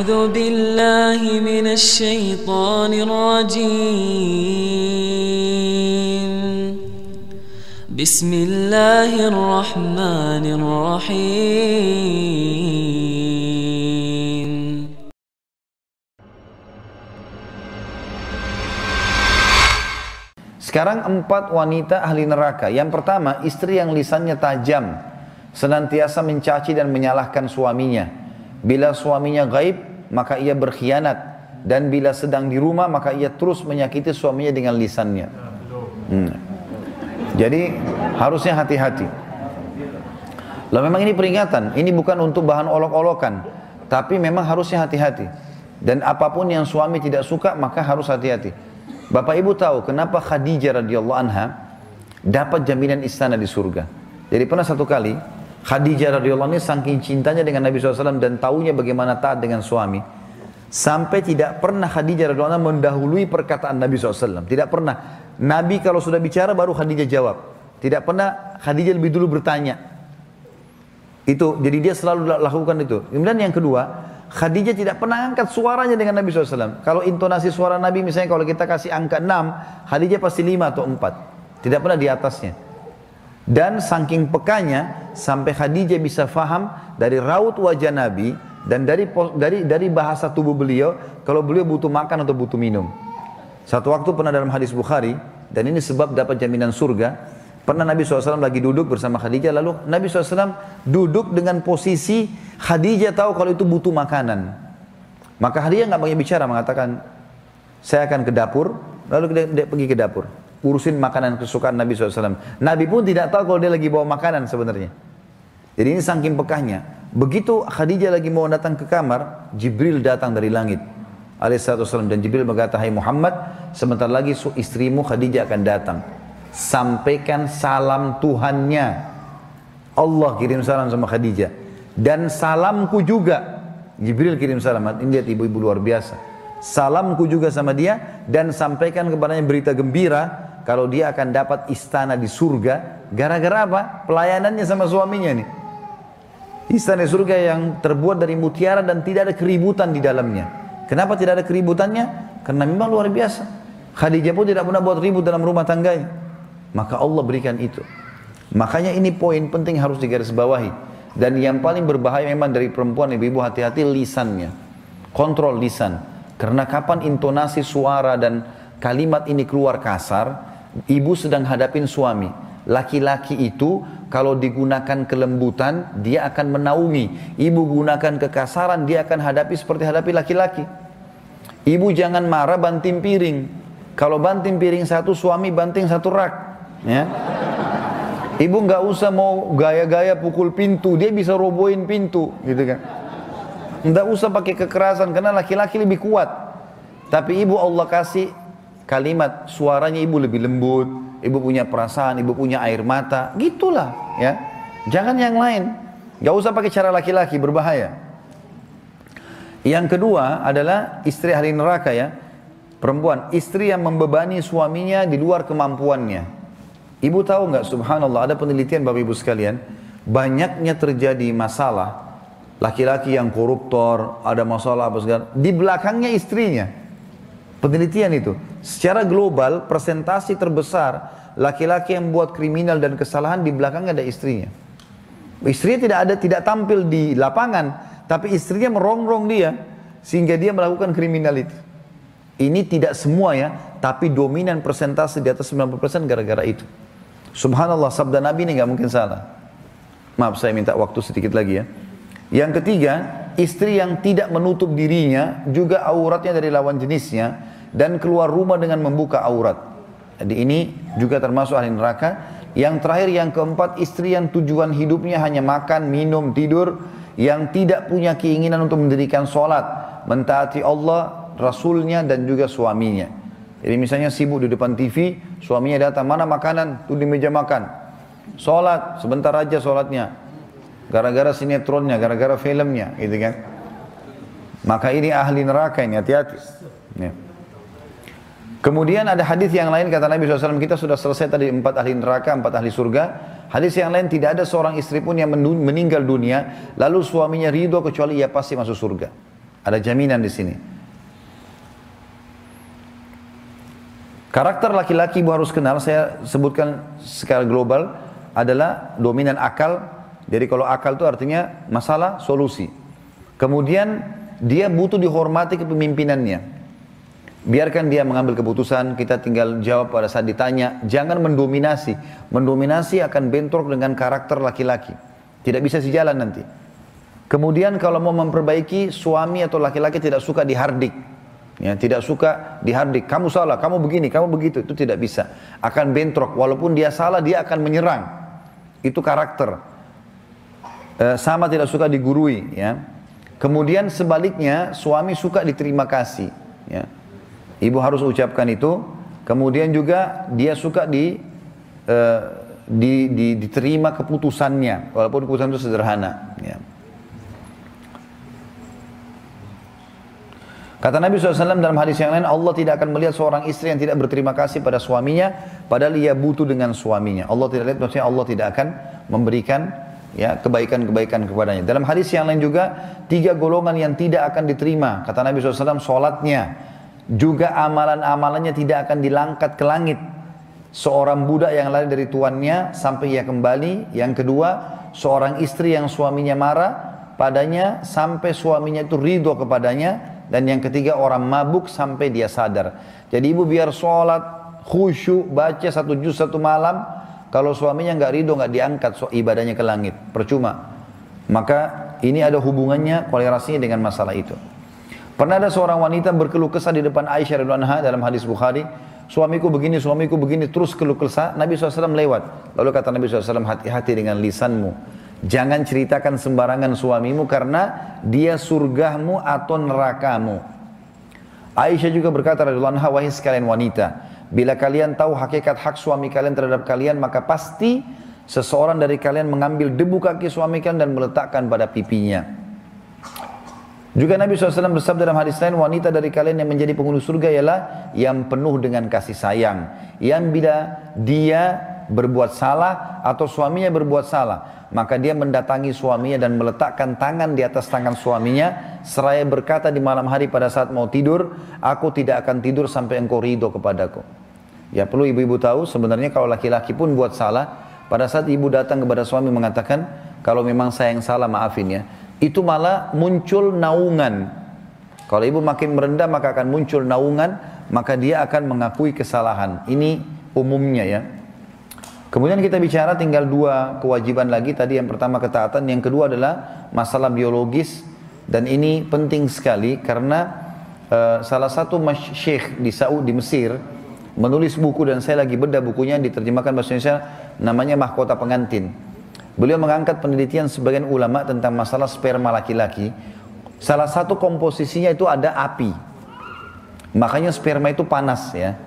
أعوذ بالله من الشيطان الرجيم بسم الله الرحمن الرحيم Sekarang empat wanita ahli neraka. Yang pertama, istri yang lisannya tajam, senantiasa mencaci dan menyalahkan suaminya. Bila suaminya gaib, maka ia berkhianat. Dan bila sedang di rumah, maka ia terus menyakiti suaminya dengan lisannya. Hmm. Jadi harusnya hati-hati. Lalu memang ini peringatan, ini bukan untuk bahan olok-olokan, tapi memang harusnya hati-hati. Dan apa pun yang suami tidak suka, maka harus hati-hati. Bapak Ibu tahu kenapa Khadijah radhiyallahu anha dapat jaminan istana di surga. Jadi pernah satu kali Khadijah radhiyallahu anha saking cintanya dengan Nabi SAW dan tahunya bagaimana taat dengan suami. Sampai tidak pernah Khadijah radhiyallahu anha mendahului perkataan Nabi SAW. Tidak pernah. Nabi kalau sudah bicara baru Khadijah jawab. Tidak pernah Khadijah lebih dulu bertanya. Itu jadi dia selalu lakukan itu. Kemudian yang kedua, Khadijah tidak pernah angkat suaranya dengan Nabi SAW. Kalau intonasi suara Nabi misalnya kalau kita kasih angka 6, Khadijah pasti 5 atau 4. Tidak pernah di atasnya. Dan saking pekanya sampai Khadijah bisa faham dari raut wajah Nabi dan dari dari dari bahasa tubuh beliau kalau beliau butuh makan atau butuh minum. Satu waktu pernah dalam hadis Bukhari dan ini sebab dapat jaminan surga. Pernah Nabi SAW lagi duduk bersama Khadijah lalu Nabi SAW duduk dengan posisi Khadijah tahu kalau itu butuh makanan. Maka Khadijah nggak banyak bicara mengatakan saya akan ke dapur lalu dia, pergi ke dapur urusin makanan kesukaan Nabi SAW. Nabi pun tidak tahu kalau dia lagi bawa makanan sebenarnya. Jadi ini saking pekahnya. Begitu Khadijah lagi mau datang ke kamar, Jibril datang dari langit. Alaihissalam dan Jibril berkata, Hai Muhammad, sebentar lagi istrimu Khadijah akan datang sampaikan salam Tuhannya. Allah kirim salam sama Khadijah. Dan salamku juga. Jibril kirim salam. Ini lihat ibu-ibu luar biasa. Salamku juga sama dia dan sampaikan kepadanya berita gembira kalau dia akan dapat istana di surga gara-gara apa? Pelayanannya sama suaminya nih. Istana surga yang terbuat dari mutiara dan tidak ada keributan di dalamnya. Kenapa tidak ada keributannya? Karena memang luar biasa. Khadijah pun tidak pernah buat ribut dalam rumah tangganya. Maka Allah berikan itu. Makanya ini poin penting harus digarisbawahi. Dan yang paling berbahaya memang dari perempuan ibu-ibu hati-hati lisannya. Kontrol lisan. Karena kapan intonasi suara dan kalimat ini keluar kasar, ibu sedang hadapin suami. Laki-laki itu kalau digunakan kelembutan, dia akan menaungi. Ibu gunakan kekasaran, dia akan hadapi seperti hadapi laki-laki. Ibu jangan marah banting piring. Kalau banting piring satu, suami banting satu rak. Ya. Ibu nggak usah mau gaya-gaya pukul pintu, dia bisa robohin pintu, gitu kan. Nggak usah pakai kekerasan karena laki-laki lebih kuat. Tapi ibu Allah kasih kalimat suaranya ibu lebih lembut, ibu punya perasaan, ibu punya air mata, gitulah ya. Jangan yang lain. Gak usah pakai cara laki-laki berbahaya. Yang kedua adalah istri ahli neraka ya. Perempuan, istri yang membebani suaminya di luar kemampuannya. Ibu tahu nggak subhanallah ada penelitian Bapak Ibu sekalian, banyaknya terjadi masalah laki-laki yang koruptor, ada masalah apa segala, di belakangnya istrinya. Penelitian itu, secara global presentasi terbesar laki-laki yang buat kriminal dan kesalahan di belakangnya ada istrinya. Istrinya tidak ada tidak tampil di lapangan, tapi istrinya merongrong dia sehingga dia melakukan kriminal itu. Ini tidak semua ya, tapi dominan persentase di atas 90% gara-gara itu. Subhanallah sabda Nabi ini nggak mungkin salah. Maaf saya minta waktu sedikit lagi ya. Yang ketiga, istri yang tidak menutup dirinya juga auratnya dari lawan jenisnya dan keluar rumah dengan membuka aurat. Jadi ini juga termasuk ahli neraka. Yang terakhir yang keempat istri yang tujuan hidupnya hanya makan, minum, tidur yang tidak punya keinginan untuk mendirikan sholat, mentaati Allah, Rasulnya dan juga suaminya. Jadi misalnya sibuk di depan TV, suaminya datang, mana makanan? Tuh di meja makan. Sholat, sebentar aja sholatnya. Gara-gara sinetronnya, gara-gara filmnya, gitu kan. Maka ini ahli neraka ini, hati-hati. Ya. Kemudian ada hadis yang lain kata Nabi SAW kita sudah selesai tadi empat ahli neraka, empat ahli surga. Hadis yang lain tidak ada seorang istri pun yang meninggal dunia lalu suaminya ridho kecuali ia pasti masuk surga. Ada jaminan di sini. Karakter laki-laki ibu harus kenal, saya sebutkan secara global, adalah dominan akal. Jadi kalau akal itu artinya masalah, solusi. Kemudian dia butuh dihormati kepemimpinannya. Biarkan dia mengambil keputusan, kita tinggal jawab pada saat ditanya. Jangan mendominasi. Mendominasi akan bentrok dengan karakter laki-laki. Tidak bisa sejalan nanti. Kemudian kalau mau memperbaiki, suami atau laki-laki tidak suka dihardik. Ya, tidak suka dihardik, kamu salah, kamu begini, kamu begitu, itu tidak bisa. Akan bentrok, walaupun dia salah, dia akan menyerang. Itu karakter. E, sama tidak suka digurui, ya. Kemudian sebaliknya, suami suka diterima kasih, ya. Ibu harus ucapkan itu. Kemudian juga dia suka di, e, di, di diterima keputusannya, walaupun keputusan itu sederhana, ya. Kata Nabi SAW dalam hadis yang lain, Allah tidak akan melihat seorang istri yang tidak berterima kasih pada suaminya, padahal ia butuh dengan suaminya. Allah tidak lihat, maksudnya Allah tidak akan memberikan ya kebaikan-kebaikan kepadanya. Dalam hadis yang lain juga, tiga golongan yang tidak akan diterima. Kata Nabi SAW, sholatnya, juga amalan-amalannya tidak akan dilangkat ke langit. Seorang budak yang lari dari tuannya sampai ia kembali. Yang kedua, seorang istri yang suaminya marah padanya sampai suaminya itu ridho kepadanya dan yang ketiga orang mabuk sampai dia sadar. Jadi ibu biar sholat, khusyuk, baca satu juz satu malam. Kalau suaminya nggak ridho nggak diangkat so, ibadahnya ke langit. Percuma. Maka ini ada hubungannya, kolerasinya dengan masalah itu. Pernah ada seorang wanita berkeluh kesah di depan Aisyah radhiallahu anha dalam hadis Bukhari. Suamiku begini, suamiku begini, terus keluh kesah. Nabi SAW lewat. Lalu kata Nabi SAW, hati-hati dengan lisanmu Jangan ceritakan sembarangan suamimu karena dia surgamu atau nerakamu. Aisyah juga berkata radhiyallahu anha wahai sekalian wanita, bila kalian tahu hakikat hak suami kalian terhadap kalian maka pasti seseorang dari kalian mengambil debu kaki suami kalian dan meletakkan pada pipinya. Juga Nabi SAW bersabda dalam hadis lain, wanita dari kalian yang menjadi penghuni surga ialah yang penuh dengan kasih sayang. Yang bila dia berbuat salah atau suaminya berbuat salah, maka dia mendatangi suaminya dan meletakkan tangan di atas tangan suaminya. Seraya berkata di malam hari pada saat mau tidur aku tidak akan tidur sampai engkau ridho kepadaku ya perlu ibu-ibu tahu sebenarnya kalau laki-laki pun buat salah pada saat ibu datang kepada suami mengatakan kalau memang saya yang salah maafin ya itu malah muncul naungan kalau ibu makin merendah maka akan muncul naungan maka dia akan mengakui kesalahan ini umumnya ya Kemudian kita bicara tinggal dua kewajiban lagi. Tadi yang pertama ketaatan, yang kedua adalah masalah biologis. Dan ini penting sekali karena uh, salah satu syekh di Saud di Mesir menulis buku dan saya lagi bedah bukunya diterjemahkan bahasa Indonesia namanya Mahkota Pengantin. Beliau mengangkat penelitian sebagian ulama tentang masalah sperma laki-laki. Salah satu komposisinya itu ada api. Makanya sperma itu panas ya.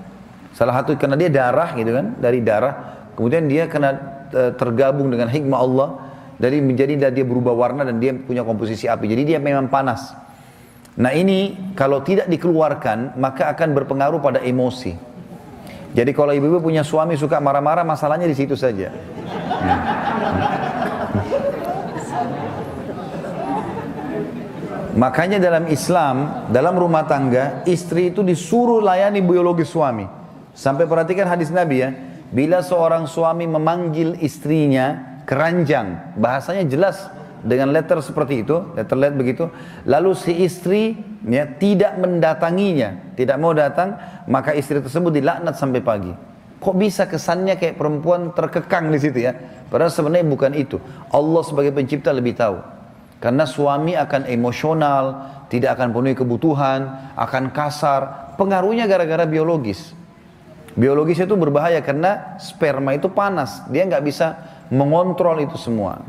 Salah satu karena dia darah gitu kan, dari darah Kemudian dia kena e, tergabung dengan hikmah Allah dari menjadi dia berubah warna dan dia punya komposisi api. Jadi dia memang panas. Nah ini kalau tidak dikeluarkan maka akan berpengaruh pada emosi. Jadi kalau ibu-ibu punya suami suka marah-marah masalahnya di situ saja. Hmm. Makanya dalam Islam, dalam rumah tangga, istri itu disuruh layani biologi suami. Sampai perhatikan hadis Nabi ya. Bila seorang suami memanggil istrinya keranjang, bahasanya jelas dengan letter seperti itu, letter letter begitu, lalu si istri ya, tidak mendatanginya, tidak mau datang, maka istri tersebut dilaknat sampai pagi. Kok bisa kesannya kayak perempuan terkekang di situ ya? Padahal sebenarnya bukan itu. Allah sebagai pencipta lebih tahu. Karena suami akan emosional, tidak akan penuhi kebutuhan, akan kasar. Pengaruhnya gara-gara biologis. Biologis itu berbahaya karena sperma itu panas. Dia nggak bisa mengontrol itu semua.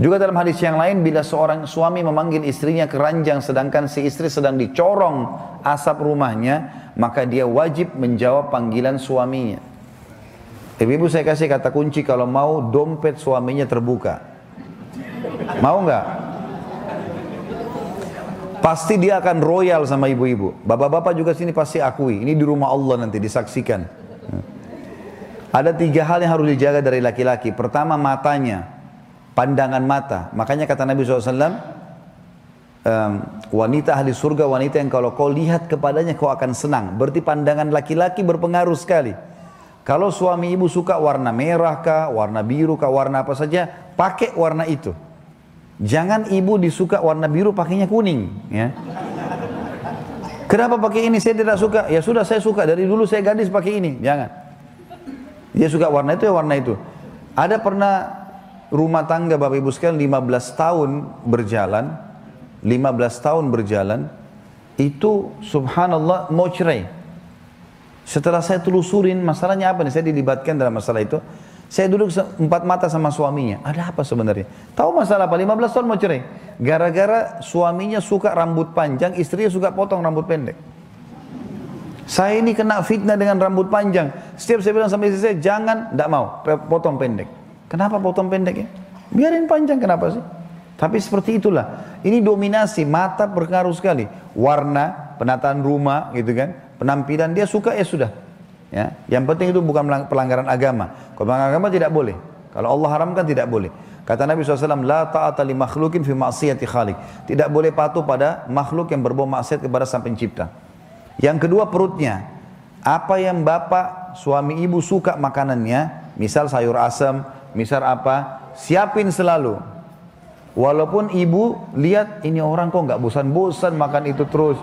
Juga dalam hadis yang lain, bila seorang suami memanggil istrinya keranjang sedangkan si istri sedang dicorong asap rumahnya, maka dia wajib menjawab panggilan suaminya. Ibu-ibu saya kasih kata kunci kalau mau dompet suaminya terbuka. Mau nggak? Pasti dia akan royal sama ibu-ibu. Bapak-bapak juga sini pasti akui. Ini di rumah Allah nanti disaksikan. Ada tiga hal yang harus dijaga dari laki-laki. Pertama matanya, pandangan mata. Makanya kata Nabi SAW, um, wanita ahli surga, wanita yang kalau kau lihat kepadanya kau akan senang. Berarti pandangan laki-laki berpengaruh sekali. Kalau suami ibu suka warna merah kah, warna biru kah, warna apa saja, pakai warna itu. Jangan ibu disuka warna biru pakainya kuning, ya. Kenapa pakai ini? Saya tidak suka. Ya sudah saya suka dari dulu saya gadis pakai ini. Jangan. Dia suka warna itu ya warna itu. Ada pernah rumah tangga Bapak Ibu sekalian 15 tahun berjalan, 15 tahun berjalan, itu subhanallah mau cerai. Setelah saya telusurin masalahnya apa nih, saya dilibatkan dalam masalah itu. Saya duduk empat mata sama suaminya. Ada apa sebenarnya? Tahu masalah apa? 15 tahun mau cerai. Gara-gara suaminya suka rambut panjang, istrinya suka potong rambut pendek. Saya ini kena fitnah dengan rambut panjang. Setiap saya bilang sama istri saya, jangan, tidak mau, potong pendek. Kenapa potong pendek ya? Biarin panjang, kenapa sih? Tapi seperti itulah. Ini dominasi, mata berpengaruh sekali. Warna, penataan rumah gitu kan. Penampilan dia suka ya sudah. Ya, yang penting itu bukan pelanggaran agama. Kalau pelanggaran agama tidak boleh. Kalau Allah haramkan tidak boleh. Kata Nabi SAW, La ta'ata li makhlukin fi maksiyati khalik. Tidak boleh patuh pada makhluk yang berbau maksiat kepada sang pencipta. Yang kedua perutnya. Apa yang bapak, suami ibu suka makanannya, misal sayur asam, misal apa, siapin selalu. Walaupun ibu lihat ini orang kok nggak bosan-bosan makan itu terus.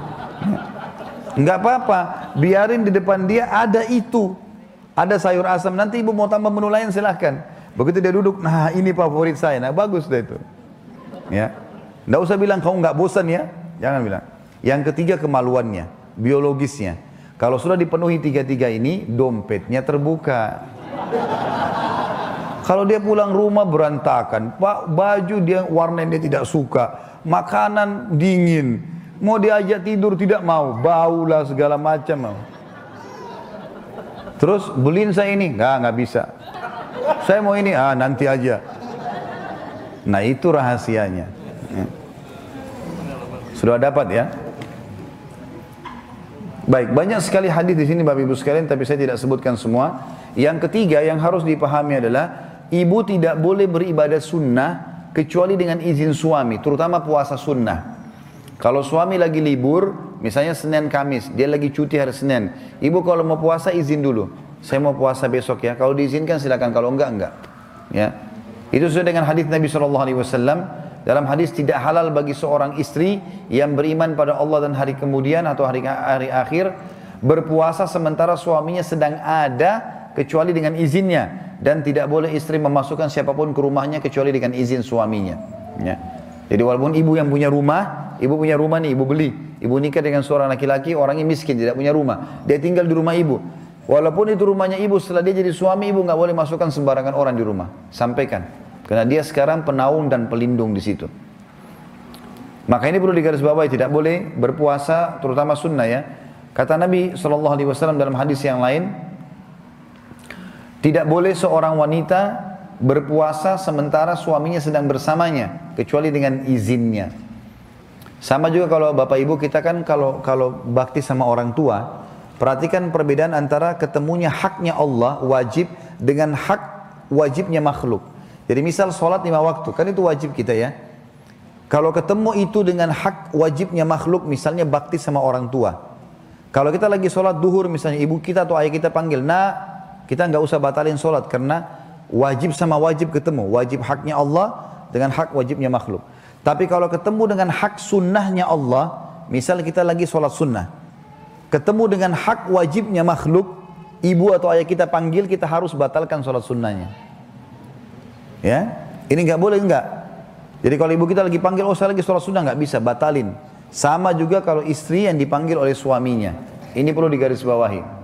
Nggak apa-apa, biarin di depan dia ada itu. Ada sayur asam, nanti ibu mau tambah menu lain silahkan. Begitu dia duduk, nah ini favorit saya, nah bagus deh itu. Ya, nggak usah bilang kamu nggak bosan ya, jangan bilang. Yang ketiga kemaluannya biologisnya. Kalau sudah dipenuhi tiga-tiga ini, dompetnya terbuka. Kalau dia pulang rumah berantakan, pak baju dia warna dia tidak suka, makanan dingin, mau diajak tidur tidak mau, baulah segala macam mau. Terus beliin saya ini, nggak nggak bisa. Saya mau ini, ah nanti aja. Nah itu rahasianya. Ya. Sudah dapat ya? Baik, banyak sekali hadis di sini Bapak Ibu sekalian tapi saya tidak sebutkan semua. Yang ketiga yang harus dipahami adalah ibu tidak boleh beribadah sunnah kecuali dengan izin suami, terutama puasa sunnah. Kalau suami lagi libur, misalnya Senin Kamis, dia lagi cuti hari Senin. Ibu kalau mau puasa izin dulu. Saya mau puasa besok ya. Kalau diizinkan silakan, kalau enggak enggak. Ya. Itu sesuai dengan hadis Nabi Shallallahu alaihi wasallam dalam hadis tidak halal bagi seorang istri yang beriman pada Allah dan hari kemudian atau hari, hari akhir berpuasa sementara suaminya sedang ada kecuali dengan izinnya dan tidak boleh istri memasukkan siapa pun ke rumahnya kecuali dengan izin suaminya. Ya. Jadi walaupun ibu yang punya rumah, ibu punya rumah nih, ibu beli, ibu nikah dengan seorang laki-laki, orangnya miskin, tidak punya rumah, dia tinggal di rumah ibu. Walaupun itu rumahnya ibu, setelah dia jadi suami, ibu nggak boleh masukkan sembarangan orang di rumah. Sampaikan. Karena dia sekarang penaung dan pelindung di situ. Maka ini perlu digarisbawahi tidak boleh berpuasa terutama sunnah ya. Kata Nabi Wasallam dalam hadis yang lain, tidak boleh seorang wanita berpuasa sementara suaminya sedang bersamanya kecuali dengan izinnya. Sama juga kalau bapak ibu kita kan kalau kalau bakti sama orang tua, perhatikan perbedaan antara ketemunya haknya Allah wajib dengan hak wajibnya makhluk. Jadi misal sholat lima waktu, kan itu wajib kita ya. Kalau ketemu itu dengan hak wajibnya makhluk, misalnya bakti sama orang tua. Kalau kita lagi sholat duhur, misalnya ibu kita atau ayah kita panggil, nah kita nggak usah batalin sholat karena wajib sama wajib ketemu. Wajib haknya Allah dengan hak wajibnya makhluk. Tapi kalau ketemu dengan hak sunnahnya Allah, misal kita lagi sholat sunnah, ketemu dengan hak wajibnya makhluk, ibu atau ayah kita panggil, kita harus batalkan sholat sunnahnya. Ya, ini nggak boleh nggak. Jadi kalau ibu kita lagi panggil, oh saya lagi sholat sunnah nggak bisa, batalin. Sama juga kalau istri yang dipanggil oleh suaminya. Ini perlu digarisbawahi.